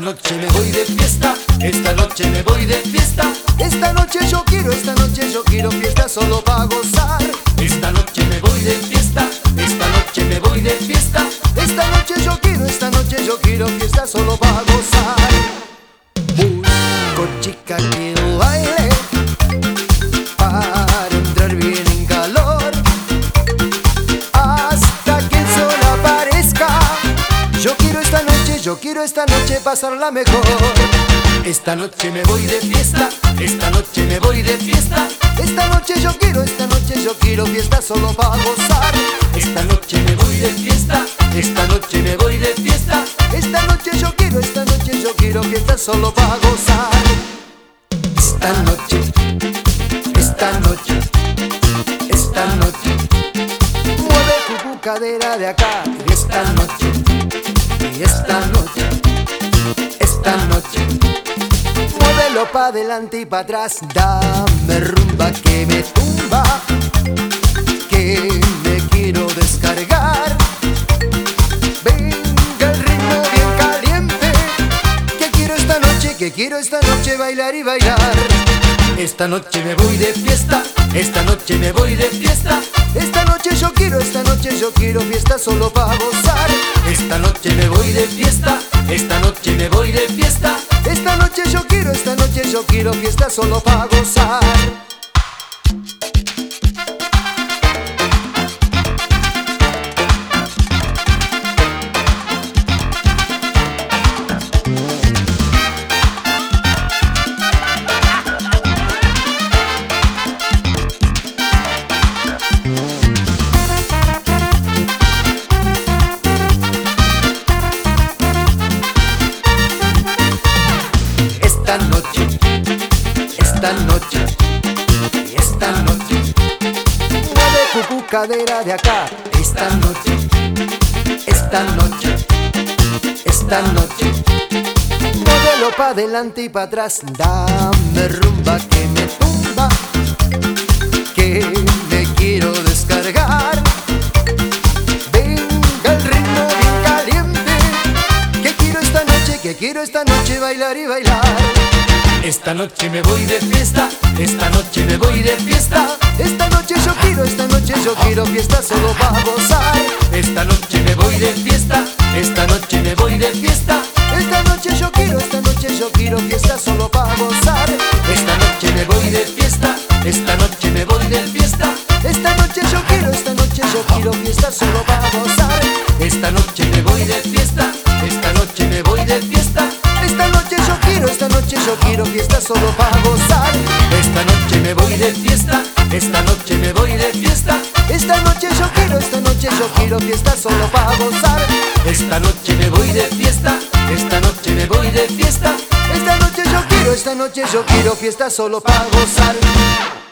noche me voy de fiesta, esta noche me voy de fiesta. Esta noche yo quiero, esta noche yo quiero fiesta solo para gozar. Esta noche me voy de fiesta, esta noche me voy de fiesta. Esta noche yo quiero, esta noche yo quiero fiesta solo para gozar. Busco chica que baile yo quiero esta noche pasarla mejor. Esta noche me voy de fiesta, esta noche me voy de fiesta. Esta noche yo quiero, esta noche yo quiero fiesta solo para gozar. Esta noche me voy de fiesta, esta noche me voy de fiesta. Esta noche yo quiero, esta noche yo quiero fiesta solo para gozar. Esta noche, esta noche, esta noche, Mueve tu cadera de acá. esta noche, y esta noche, esta noche. Muévelo pa' adelante y pa' atrás. Dame rumba que me tumba. Que me quiero descargar. Venga el ritmo bien caliente. Que quiero esta noche, que quiero esta noche bailar y bailar. Esta noche me voy de fiesta, esta noche me voy de fiesta. Esta noche yo quiero, esta noche yo quiero fiesta solo pa' gozar. De fiesta. Esta noche yo quiero, esta noche yo quiero fiesta solo pa' gozar. Cadera de acá. esta noche, esta noche, esta noche. Muévelo pa' adelante y pa' atrás. Dame rumba que me tumba. Que me quiero descargar. Venga el ritmo bien caliente. Que quiero esta noche, que quiero esta noche bailar y bailar. Esta noche me voy de fiesta, esta noche Esta noche me voy de fiesta, esta noche me voy de fiesta. Esta noche yo quiero, esta noche yo quiero fiesta solo pa' gozar. Esta noche me voy de fiesta, esta noche me voy de fiesta. Esta noche yo quiero, esta noche yo quiero fiesta solo pa' gozar. Esta noche me voy de fiesta, esta noche me voy de fiesta. Esta noche yo quiero, esta noche yo quiero fiesta solo para gozar. Esta noche me voy de fiesta, esta noche yo quiero fiesta solo para gozar. Esta noche me voy de fiesta, esta noche me voy de fiesta. Esta noche yo quiero, esta noche yo quiero fiesta solo para gozar.